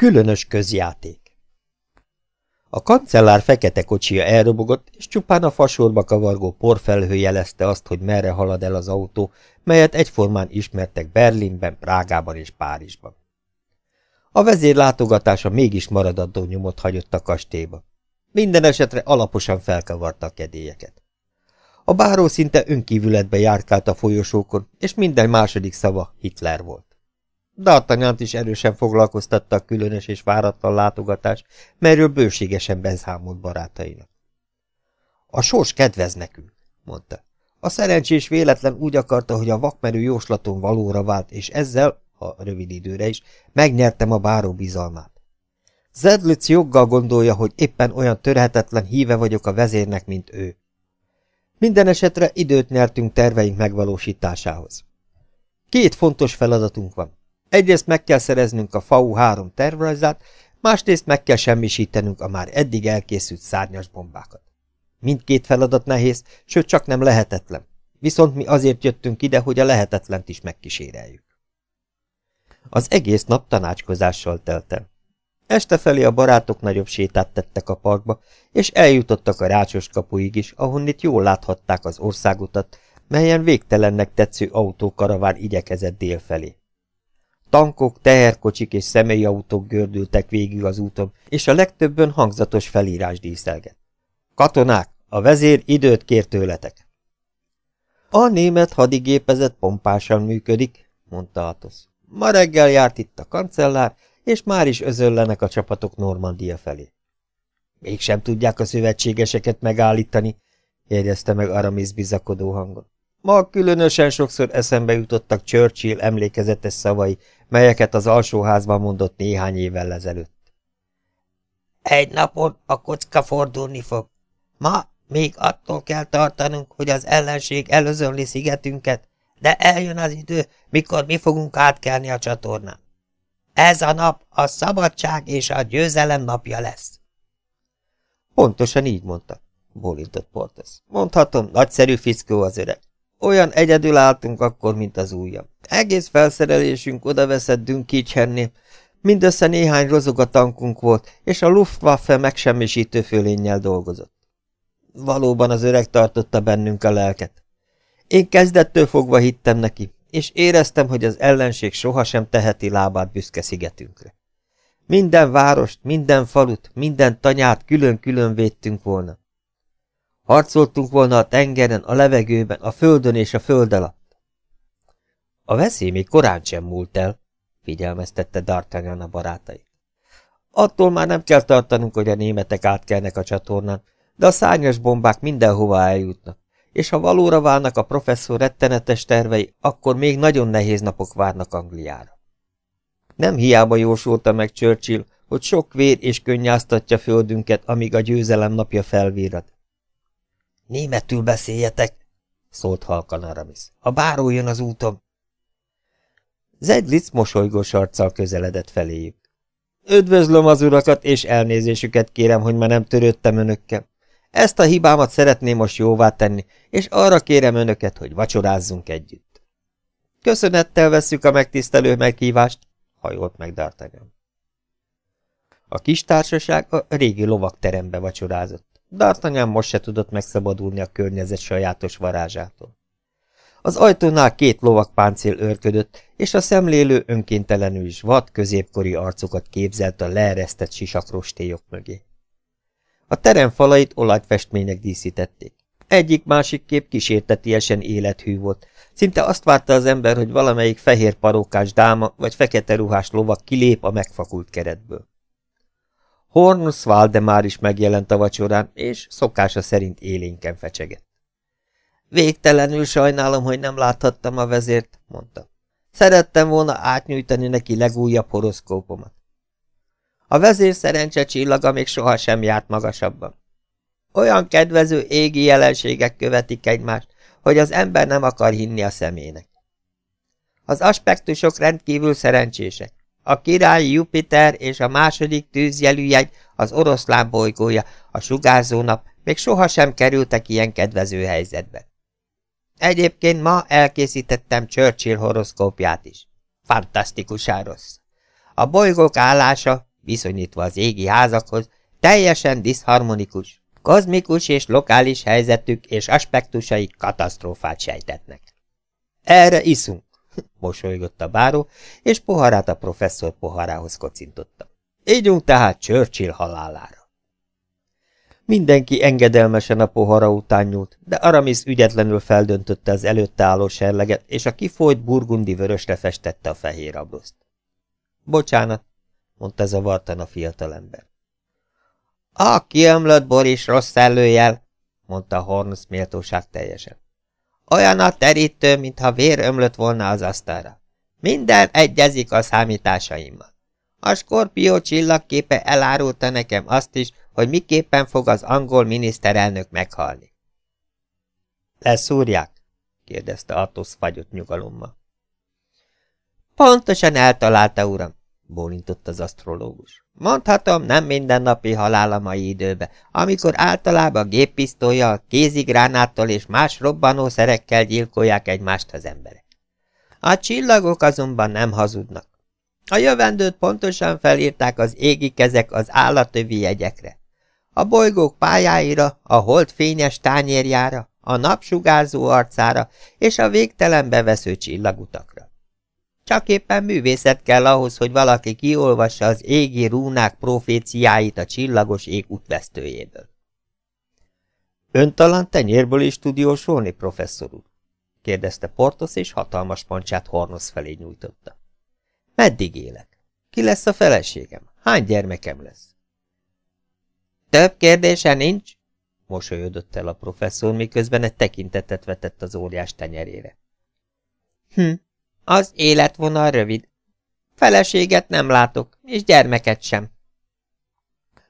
Különös közjáték A kancellár fekete kocsia elrobogott, és csupán a fasorba kavargó porfelhő jelezte azt, hogy merre halad el az autó, melyet egyformán ismertek Berlinben, Prágában és Párizsban. A vezér látogatása mégis maradandó nyomot hagyott a kastélyba. Minden esetre alaposan felkavarta a kedélyeket. A báró szinte önkívületbe járkált a folyosókon, és minden második szava Hitler volt. D'Artagnant is erősen foglalkoztatta a különös és váratlan látogatás, melyről bőségesen beszámolt barátainak. A sors kedvez nekünk, mondta. A szerencsés véletlen úgy akarta, hogy a vakmerő jóslaton valóra vált, és ezzel, ha rövid időre is, megnyertem a báró bizalmát. Zedlitz joggal gondolja, hogy éppen olyan törhetetlen híve vagyok a vezérnek, mint ő. Minden esetre időt nyertünk terveink megvalósításához. Két fontos feladatunk van. Egyrészt meg kell szereznünk a FAU 3 tervrajzát, másrészt meg kell semmisítenünk a már eddig elkészült szárnyas bombákat. Mindkét feladat nehéz, sőt csak nem lehetetlen. Viszont mi azért jöttünk ide, hogy a lehetetlent is megkíséreljük. Az egész nap tanácskozással teltem. Este felé a barátok nagyobb sétát tettek a parkba, és eljutottak a rácsos kapuig is, ahonnit jól láthatták az országutat, melyen végtelennek tetsző autókaraván igyekezett dél felé. Tankok, teherkocsik és személyautók gördültek végig az úton, és a legtöbben hangzatos felírás díszelget. Katonák, a vezér időt kér tőletek. A német hadigépezet pompásan működik, mondta Atosz. Ma reggel járt itt a kancellár, és már is özöllenek a csapatok Normandia felé. Mégsem tudják a szövetségeseket megállítani, jegyezte meg Aramis bizakodó hangon. Ma különösen sokszor eszembe jutottak Churchill emlékezetes szavai, melyeket az alsóházban mondott néhány évvel ezelőtt. Egy napon a kocka fordulni fog. Ma még attól kell tartanunk, hogy az ellenség előzönli szigetünket, de eljön az idő, mikor mi fogunk átkelni a csatornán. Ez a nap a szabadság és a győzelem napja lesz. Pontosan így mondta, bólintott Portes. Mondhatom, nagyszerű fiszkó az öreg. Olyan egyedül álltunk akkor, mint az ujjam. Egész felszerelésünk odaveszett Dünkicshernél, mindössze néhány rozogatankunk volt, és a Luftwaffe megsemmisítő fölénnyel dolgozott. Valóban az öreg tartotta bennünk a lelket. Én kezdettől fogva hittem neki, és éreztem, hogy az ellenség sohasem teheti lábát büszke szigetünkre. Minden várost, minden falut, minden tanyát külön-külön védtünk volna. Harcoltunk volna a tengeren, a levegőben, a földön és a föld alatt. A veszély még korán sem múlt el, figyelmeztette D'Artagnan a barátai. Attól már nem kell tartanunk, hogy a németek átkelnek a csatornán, de a szárnyas bombák mindenhova eljutnak, és ha valóra válnak a professzor rettenetes tervei, akkor még nagyon nehéz napok várnak Angliára. Nem hiába jósolta meg Churchill, hogy sok vér és könnyáztatja földünket, amíg a győzelem napja felvírad. Németül beszéljetek, szólt halkan Aramis. A báró jön az úton. Zedlitz mosolygós arccal közeledett feléjük. Üdvözlöm az urakat, és elnézésüket kérem, hogy már nem törődtem önökkel. Ezt a hibámat szeretném most jóvá tenni, és arra kérem önöket, hogy vacsorázzunk együtt. Köszönettel vesszük a megtisztelő meghívást, hajolt meg D'Artagnan. A kis társaság a régi lovakterembe vacsorázott. D'Artagnan most se tudott megszabadulni a környezet sajátos varázsától. Az ajtónál két lovakpáncél őrködött, és a szemlélő önkéntelenül is vad középkori arcokat képzelt a leeresztett sisakrostélyok mögé. A terem falait olajfestmények díszítették. Egyik-másik kép kísértetiesen élethű volt. Szinte azt várta az ember, hogy valamelyik fehér parókás dáma vagy fekete ruhás lovak kilép a megfakult keretből. Hornus Valdemár is megjelent a vacsorán, és szokása szerint élénken fecsegett. Végtelenül sajnálom, hogy nem láthattam a vezért, mondta. Szerettem volna átnyújtani neki legújabb horoszkópomat. A vezér szerencse csillaga még sohasem járt magasabban. Olyan kedvező égi jelenségek követik egymást, hogy az ember nem akar hinni a szemének. Az aspektusok rendkívül szerencsések. A király Jupiter és a második tűzjelűjegy, az oroszlán bolygója, a sugárzónap még sohasem kerültek ilyen kedvező helyzetbe. Egyébként ma elkészítettem Churchill horoszkópját is. Fantasztikusan rossz. A bolygók állása, viszonyítva az égi házakhoz, teljesen diszharmonikus, kozmikus és lokális helyzetük és aspektusai katasztrófát sejtetnek. Erre iszunk, mosolygott a báró, és poharát a professzor poharához kocintotta. Ígyunk tehát Churchill halálára. Mindenki engedelmesen a pohara után nyúlt, de Aramis ügyetlenül feldöntötte az előtte álló serleget, és a kifolyt burgundi vörösre festette a fehér abroszt. Bocsánat, mondta zavartan a fiatalember. A kiömlött bor is rossz előjel, mondta Hornus méltóság teljesen. Olyan a terítő, mintha vér ömlött volna az asztalra. Minden egyezik a számításaimmal. A skorpió csillagképe elárulta nekem azt is, hogy miképpen fog az angol miniszterelnök meghalni. Leszúrják? kérdezte Athos fagyott nyugalommal. Pontosan eltalálta, uram, bólintott az asztrológus. Mondhatom, nem mindennapi halál a mai időbe, amikor általában géppisztolyjal, kézigránáttal és más robbanószerekkel gyilkolják egymást az emberek. A csillagok azonban nem hazudnak. A jövendőt pontosan felírták az égi kezek az állatövi jegyekre. A bolygók pályáira, a hold fényes tányérjára, a napsugárzó arcára és a végtelen bevesző csillagutakra. Csak éppen művészet kell ahhoz, hogy valaki kiolvassa az égi rúnák proféciáit a csillagos ég útvesztőjéből. Ön talán tenyérből is tud jósolni, professzor úr? kérdezte Portos, és hatalmas pancsát Hornos felé nyújtotta. Meddig élek? Ki lesz a feleségem? Hány gyermekem lesz? Több kérdése nincs? mosolyodott el a professzor, miközben egy tekintetet vetett az óriás tenyerére. Hm, az életvonal rövid. Feleséget nem látok, és gyermeket sem.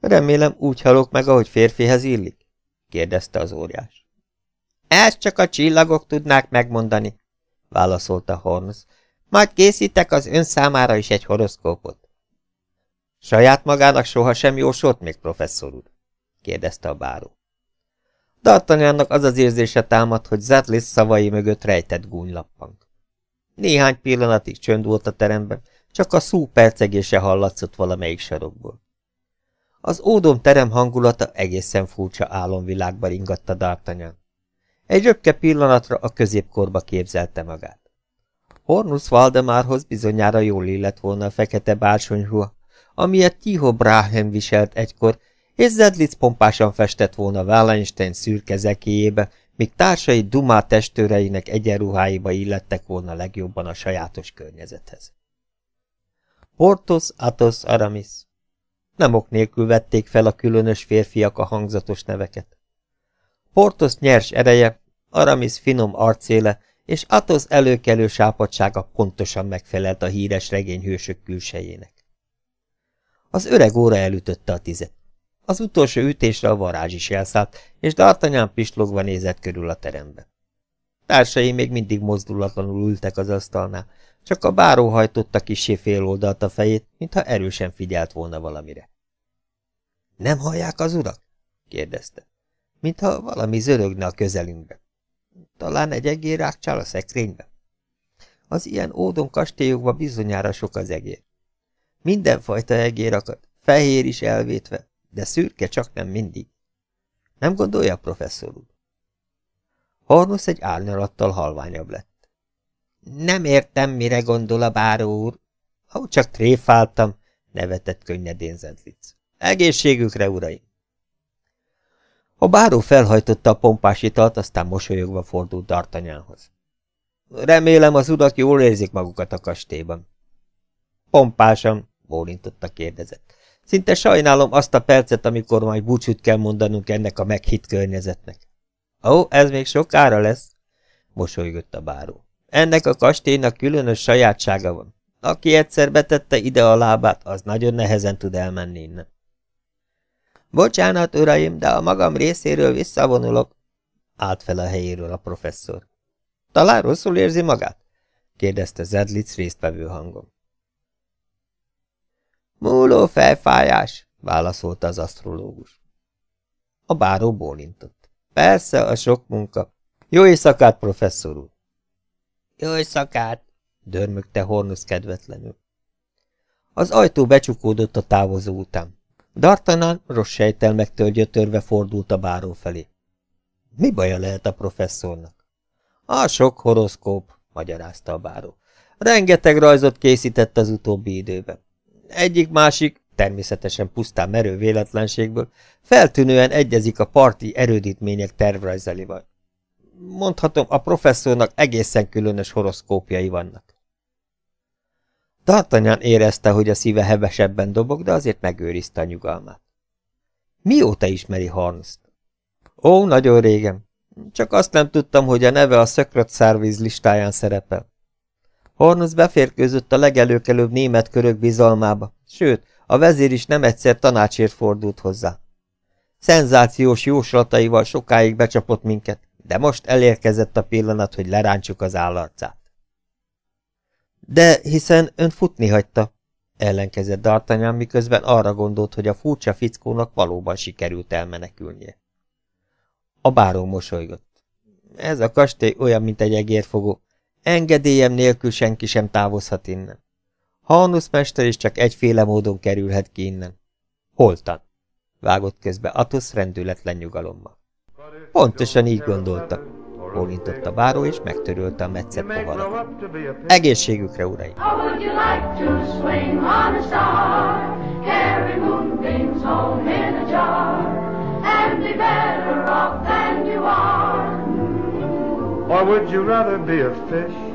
Remélem úgy halok meg, ahogy férfihez illik? kérdezte az óriás. Ezt csak a csillagok tudnák megmondani, válaszolta Horns. Majd készítek az ön számára is egy horoszkópot. Saját magának soha sem jósolt még, professzor úr? kérdezte a báró. D'Artagnannak az az érzése támad, hogy Zedlis szavai mögött rejtett gúnylappang. Néhány pillanatig csönd volt a teremben, csak a szú percegése hallatszott valamelyik sarokból. Az ódom terem hangulata egészen furcsa álomvilágba ringatta D'Artagnan. Egy röpke pillanatra a középkorba képzelte magát. Hornus Valdemárhoz bizonyára jól illett volna a fekete bársonyruha, amilyet Tiho Brahem viselt egykor, és Zedlitz pompásan festett volna Wallenstein szürke zekéjébe, míg társai Dumá testőreinek egyenruháiba illettek volna legjobban a sajátos környezethez. Portos, Athos, Aramis. Nem ok nélkül vették fel a különös férfiak a hangzatos neveket. Portos nyers ereje, Aramis finom arcéle, és Athos előkelő sápadsága pontosan megfelelt a híres regényhősök külsejének. Az öreg óra elütötte a tizet. Az utolsó ütésre a varázs is elszállt, és D'Artagnan pislogva nézett körül a terembe. Társai még mindig mozdulatlanul ültek az asztalnál, csak a báró hajtotta kisé féloldalt a fejét, mintha erősen figyelt volna valamire. – Nem hallják az urak? – kérdezte. Mintha valami zörögne a közelünkbe. Talán egy egér rákcsál a szekrénybe? Az ilyen ódon kastélyokban bizonyára sok az egér. Mindenfajta egér akad, fehér is elvétve, de szürke csak nem mindig. Nem gondolja, professzor úr? Hornusz egy árnyalattal halványabb lett. Nem értem, mire gondol a báró úr. Ha csak tréfáltam, nevetett könnyedén Zentlic. Egészségükre, uraim! A báró felhajtotta a pompás italt, aztán mosolyogva fordult D'Artagnanhoz. Remélem az urak jól érzik magukat a kastélyban. Pompásan, bólintott a kérdezett. Szinte sajnálom azt a percet, amikor majd búcsút kell mondanunk ennek a meghitt környezetnek. Ó, ez még sokára lesz, mosolygott a báró. Ennek a kastélynak különös sajátsága van. Aki egyszer betette ide a lábát, az nagyon nehezen tud elmenni innen. Bocsánat, uraim, de a magam részéről visszavonulok, állt fel a helyéről a professzor. Talán rosszul érzi magát? kérdezte Zedlitz résztvevő hangon. Múló felfájás, válaszolta az asztrológus. A báró bólintott. Persze, a sok munka. Jó éjszakát, professzor úr! Jó éjszakát, dörmögte Hornusz kedvetlenül. Az ajtó becsukódott a távozó után. Dartanan rossz sejtelmektől gyötörve fordult a báró felé. Mi baja lehet a professzornak? A sok horoszkóp, magyarázta a báró. Rengeteg rajzot készített az utóbbi időben. Egyik-másik, természetesen pusztán merő véletlenségből, feltűnően egyezik a parti erődítmények tervrajzalival. Mondhatom, a professzornak egészen különös horoszkópjai vannak. D'Artagnan érezte, hogy a szíve hevesebben dobog, de azért megőrizte a nyugalmát. Mióta ismeri Harnst? Ó, nagyon régen. Csak azt nem tudtam, hogy a neve a Secret Service listáján szerepel. Hornusz beférkőzött a legelőkelőbb német körök bizalmába, sőt, a vezér is nem egyszer tanácsért fordult hozzá. Szenzációs jóslataival sokáig becsapott minket, de most elérkezett a pillanat, hogy lerántsuk az állarcát. De hiszen ön futni hagyta, ellenkezett D'Artagnan, miközben arra gondolt, hogy a furcsa fickónak valóban sikerült elmenekülnie. A báró mosolygott. Ez a kastély olyan, mint egy egérfogó. Engedélyem nélkül senki sem távozhat innen. Hanusz mester is csak egyféle módon kerülhet ki innen. Holtan, vágott közbe Atos rendületlen nyugalommal. Pontosan így gondoltak, bólintott a báró, és megtörölte a metszett poharat. Egészségükre, uraim! Or would you rather be a fish